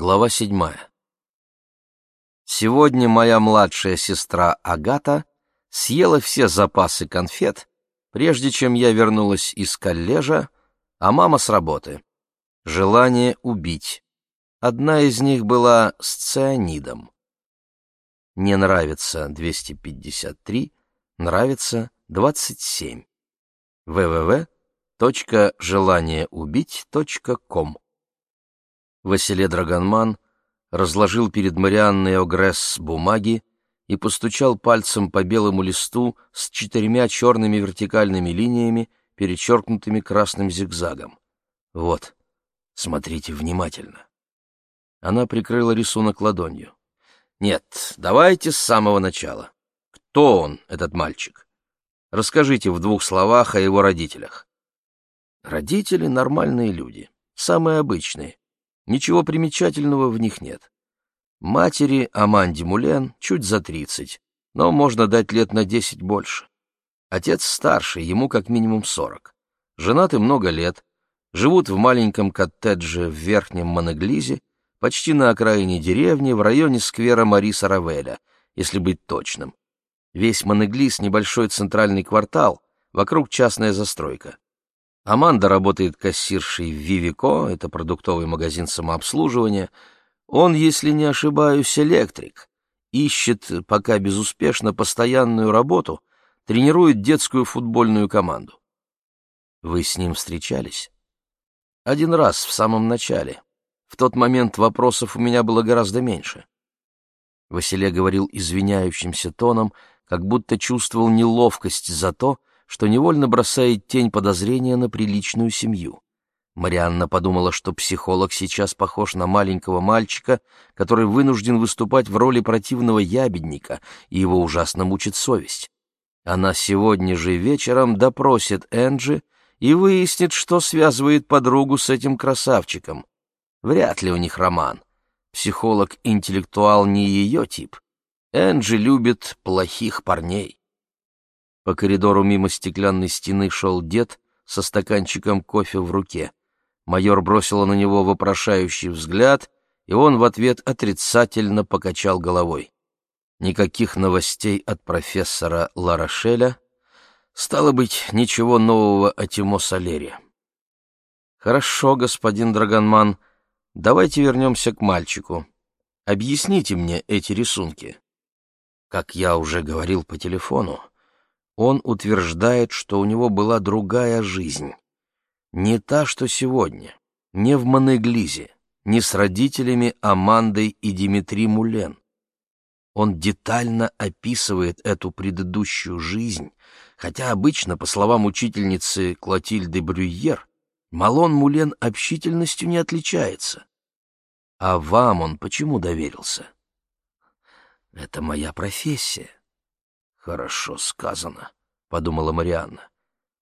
Глава седьмая. Сегодня моя младшая сестра Агата съела все запасы конфет, прежде чем я вернулась из коллежа, а мама с работы. Желание убить. Одна из них была с цианидом. Не нравится 253, нравится 27. www.желаниеубить.ком Василе Драгонман разложил перед Марианной Огресс бумаги и постучал пальцем по белому листу с четырьмя черными вертикальными линиями, перечеркнутыми красным зигзагом. «Вот, смотрите внимательно». Она прикрыла рисунок ладонью. «Нет, давайте с самого начала. Кто он, этот мальчик? Расскажите в двух словах о его родителях». Родители — нормальные люди, самые обычные, Ничего примечательного в них нет. Матери Аманде Мулен чуть за тридцать, но можно дать лет на десять больше. Отец старше, ему как минимум сорок. Женаты много лет, живут в маленьком коттедже в Верхнем Монеглизе, почти на окраине деревни, в районе сквера Мариса Равеля, если быть точным. Весь Монеглиз — небольшой центральный квартал, вокруг частная застройка. Аманда работает кассиршей в Вивико, это продуктовый магазин самообслуживания. Он, если не ошибаюсь, электрик. Ищет, пока безуспешно, постоянную работу, тренирует детскую футбольную команду. Вы с ним встречались? Один раз, в самом начале. В тот момент вопросов у меня было гораздо меньше. Василе говорил извиняющимся тоном, как будто чувствовал неловкость за то, что невольно бросает тень подозрения на приличную семью. Марианна подумала, что психолог сейчас похож на маленького мальчика, который вынужден выступать в роли противного ябедника, и его ужасно мучит совесть. Она сегодня же вечером допросит Энджи и выяснит, что связывает подругу с этим красавчиком. Вряд ли у них роман. Психолог-интеллектуал не ее тип. Энджи любит плохих парней. По коридору мимо стеклянной стены шел дед со стаканчиком кофе в руке. Майор бросила на него вопрошающий взгляд, и он в ответ отрицательно покачал головой. Никаких новостей от профессора Ларошеля. Стало быть, ничего нового о Тимо Солере. «Хорошо, господин Драгонман, давайте вернемся к мальчику. Объясните мне эти рисунки». Как я уже говорил по телефону, он утверждает, что у него была другая жизнь. Не та, что сегодня, не в Монеглизе, не с родителями Амандой и Димитри Мулен. Он детально описывает эту предыдущую жизнь, хотя обычно, по словам учительницы Клотильды Брюйер, Малон Мулен общительностью не отличается. А вам он почему доверился? Это моя профессия. «Хорошо сказано», — подумала Марианна.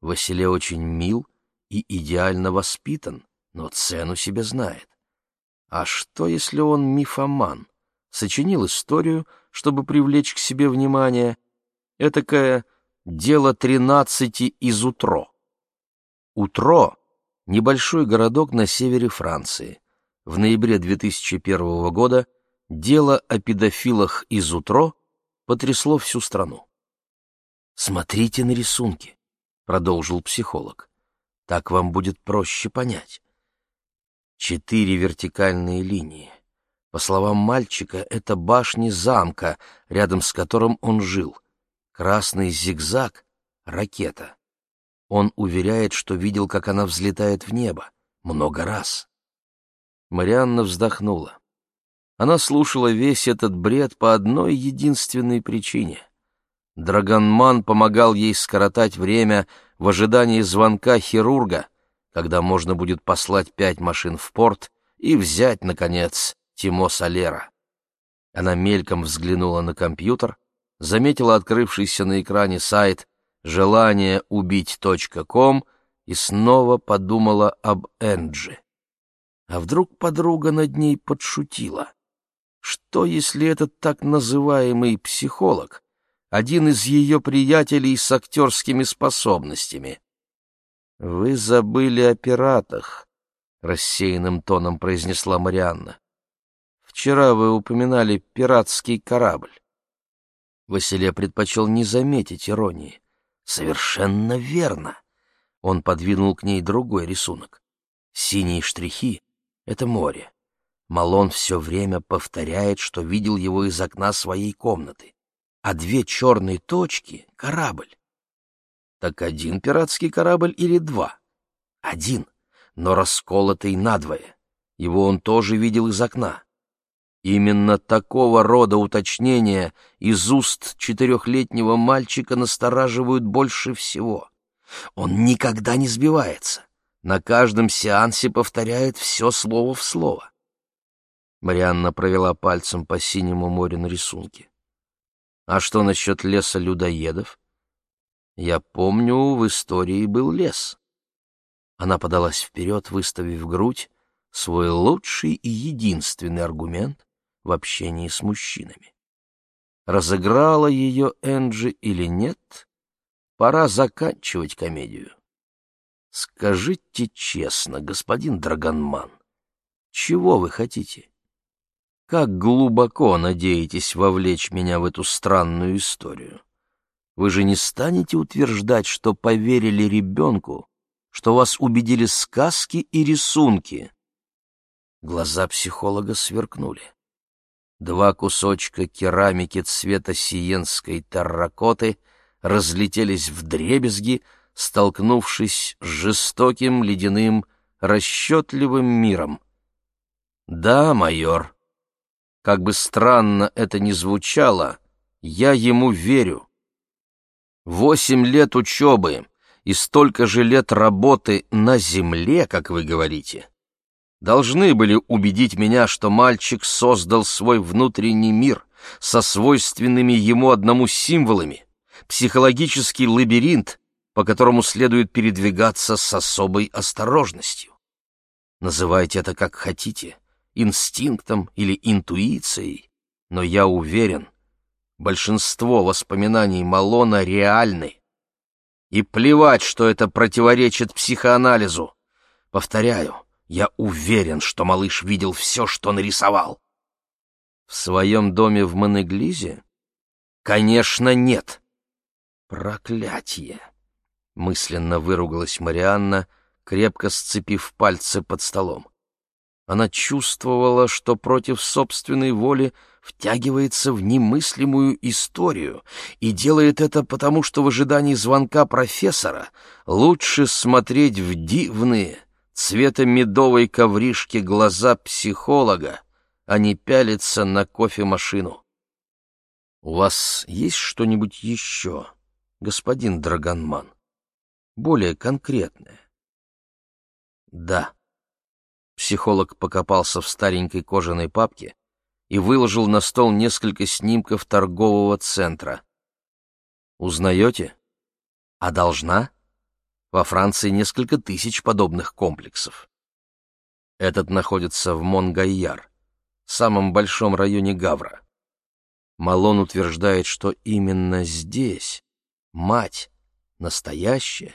«Василе очень мил и идеально воспитан, но цену себе знает. А что, если он мифоман? Сочинил историю, чтобы привлечь к себе внимание. Этакое дело тринадцати из Утро. Утро — небольшой городок на севере Франции. В ноябре 2001 года дело о педофилах из Утро потрясло всю страну. «Смотрите на рисунки», — продолжил психолог. «Так вам будет проще понять. Четыре вертикальные линии. По словам мальчика, это башни замка, рядом с которым он жил. Красный зигзаг — ракета. Он уверяет, что видел, как она взлетает в небо. Много раз. Марианна вздохнула. Она слушала весь этот бред по одной единственной причине — Драгонман помогал ей скоротать время в ожидании звонка хирурга, когда можно будет послать пять машин в порт и взять, наконец, Тимо Солера. Она мельком взглянула на компьютер, заметила открывшийся на экране сайт желание убить.ком и снова подумала об Энджи. А вдруг подруга над ней подшутила? Что, если этот так называемый психолог один из ее приятелей с актерскими способностями. «Вы забыли о пиратах», — рассеянным тоном произнесла Марианна. Вчера вы упоминали пиратский корабль. Василия предпочел не заметить иронии. Совершенно верно. Он подвинул к ней другой рисунок. Синие штрихи — это море. Малон все время повторяет, что видел его из окна своей комнаты. А две черные точки — корабль. Так один пиратский корабль или два? Один, но расколотый надвое. Его он тоже видел из окна. Именно такого рода уточнения из уст четырехлетнего мальчика настораживают больше всего. Он никогда не сбивается, на каждом сеансе повторяет все слово в слово. Марианна провела пальцем по синему морю на рисунке. А что насчет леса людоедов? Я помню, в истории был лес. Она подалась вперед, выставив грудь, свой лучший и единственный аргумент в общении с мужчинами. Разыграла ее Энджи или нет, пора заканчивать комедию. Скажите честно, господин Драгонман, чего вы хотите? Как глубоко надеетесь вовлечь меня в эту странную историю? Вы же не станете утверждать, что поверили ребенку, что вас убедили сказки и рисунки. Глаза психолога сверкнули. Два кусочка керамики цвета сиенской терракоты разлетелись в дребезги, столкнувшись с жестоким, ледяным, расчетливым миром. «Да, майор, как бы странно это ни звучало, я ему верю. Восемь лет учебы и столько же лет работы на земле, как вы говорите, должны были убедить меня, что мальчик создал свой внутренний мир со свойственными ему одному символами, психологический лабиринт, по которому следует передвигаться с особой осторожностью. Называйте это как хотите, инстинктом или интуицией, но я уверен, большинство воспоминаний Малона реальны. И плевать, что это противоречит психоанализу. Повторяю, я уверен, что малыш видел все, что нарисовал. В своем доме в Монеглизе? Конечно, нет. Проклятие! Мысленно выругалась Марианна, крепко сцепив пальцы под столом. Она чувствовала, что против собственной воли втягивается в немыслимую историю и делает это потому, что в ожидании звонка профессора лучше смотреть в дивные, цвета медовой ковришки глаза психолога, а не пялиться на кофемашину. «У вас есть что-нибудь еще, господин Драгонман? Более конкретное?» «Да». Психолог покопался в старенькой кожаной папке и выложил на стол несколько снимков торгового центра. «Узнаете? А должна?» Во Франции несколько тысяч подобных комплексов. Этот находится в Монгайяр, самом большом районе Гавра. Малон утверждает, что именно здесь мать, настоящая,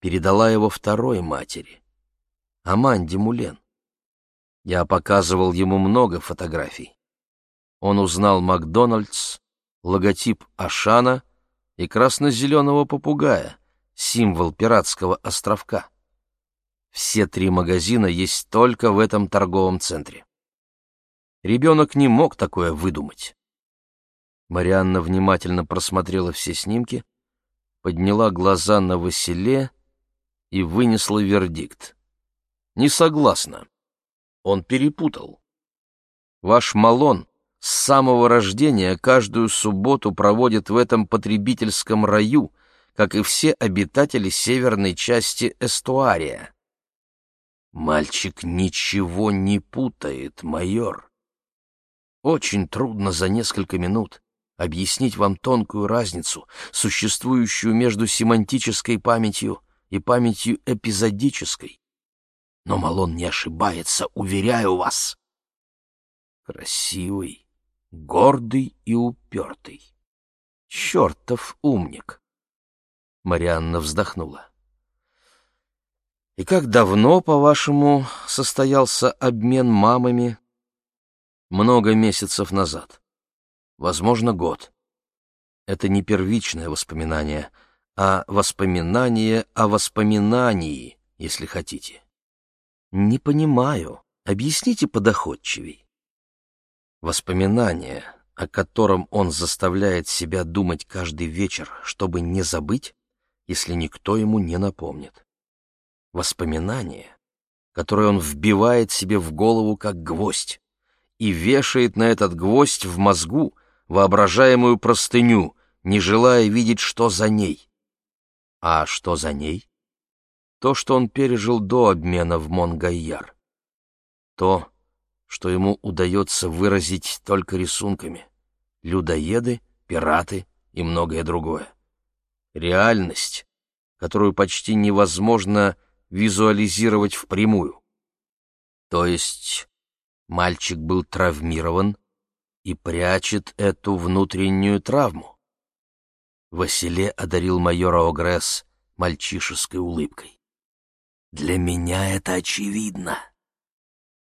передала его второй матери, Аманде Мулен. Я показывал ему много фотографий. Он узнал Макдональдс, логотип Ашана и красно-зеленого попугая, символ пиратского островка. Все три магазина есть только в этом торговом центре. Ребенок не мог такое выдумать. Марианна внимательно просмотрела все снимки, подняла глаза на Василе и вынесла вердикт. Не согласна. Он перепутал. Ваш Малон с самого рождения каждую субботу проводит в этом потребительском раю, как и все обитатели северной части эстуария. Мальчик ничего не путает, майор. Очень трудно за несколько минут объяснить вам тонкую разницу, существующую между семантической памятью и памятью эпизодической. Но Малон не ошибается, уверяю вас. Красивый, гордый и упертый. Чертов умник. Марианна вздохнула. «И как давно, по-вашему, состоялся обмен мамами?» много месяцев назад. Возможно, год. Это не первичное воспоминание, а воспоминание о воспоминании, если хотите. Не понимаю. Объясните подоходчивей. Воспоминание, о котором он заставляет себя думать каждый вечер, чтобы не забыть, если никто ему не напомнит. Воспоминание, которое он вбивает себе в голову как гвоздь и вешает на этот гвоздь в мозгу воображаемую простыню, не желая видеть, что за ней. А что за ней? То, что он пережил до обмена в Монгайяр. То, что ему удается выразить только рисунками. Людоеды, пираты и многое другое. Реальность, которую почти невозможно визуализировать впрямую. То есть Мальчик был травмирован и прячет эту внутреннюю травму. Василе одарил майора Огресс мальчишеской улыбкой. «Для меня это очевидно.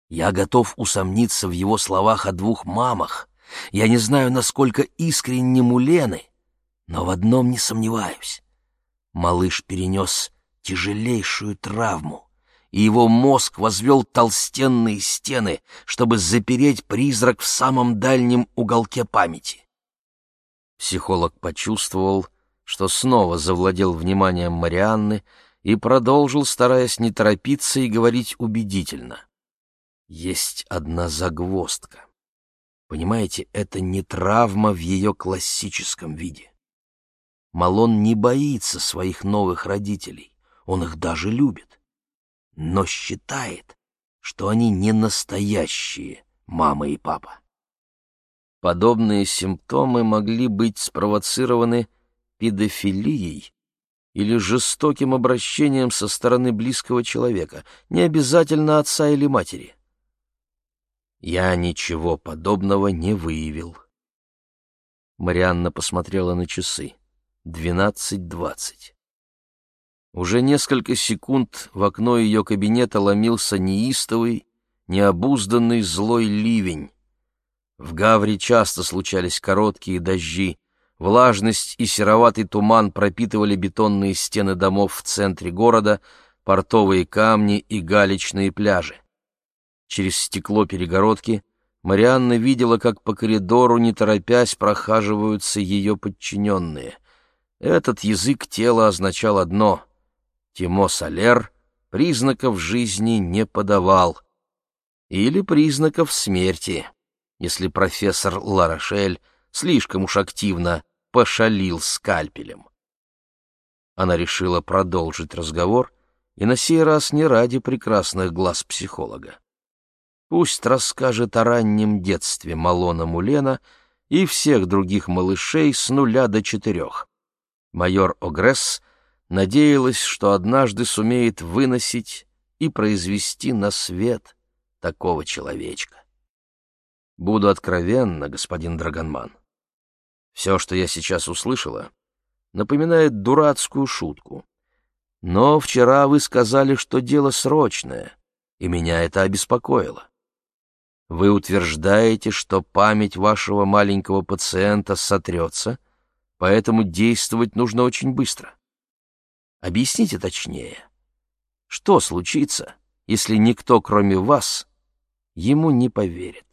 Я готов усомниться в его словах о двух мамах. Я не знаю, насколько искренни Мулены, но в одном не сомневаюсь. Малыш перенес тяжелейшую травму и его мозг возвел толстенные стены, чтобы запереть призрак в самом дальнем уголке памяти. Психолог почувствовал, что снова завладел вниманием Марианны и продолжил, стараясь не торопиться и говорить убедительно. Есть одна загвоздка. Понимаете, это не травма в ее классическом виде. Малон не боится своих новых родителей, он их даже любит но считает, что они не настоящие мама и папа. Подобные симптомы могли быть спровоцированы педофилией или жестоким обращением со стороны близкого человека, не обязательно отца или матери. Я ничего подобного не выявил. Марианна посмотрела на часы. Двенадцать двадцать. Уже несколько секунд в окно ее кабинета ломился неистовый, необузданный злой ливень. В Гавре часто случались короткие дожди, влажность и сероватый туман пропитывали бетонные стены домов в центре города, портовые камни и галечные пляжи. Через стекло перегородки Марианна видела, как по коридору, не торопясь, прохаживаются ее подчиненные. Этот язык тела означал одно — Тимо Солер признаков жизни не подавал. Или признаков смерти, если профессор Ларошель слишком уж активно пошалил скальпелем. Она решила продолжить разговор, и на сей раз не ради прекрасных глаз психолога. Пусть расскажет о раннем детстве Малона Мулена и всех других малышей с нуля до четырех. Майор Огресс надеялась, что однажды сумеет выносить и произвести на свет такого человечка. Буду откровенна, господин Драгонман. Все, что я сейчас услышала, напоминает дурацкую шутку. Но вчера вы сказали, что дело срочное, и меня это обеспокоило. Вы утверждаете, что память вашего маленького пациента сотрется, поэтому действовать нужно очень быстро. Объясните точнее, что случится, если никто, кроме вас, ему не поверит?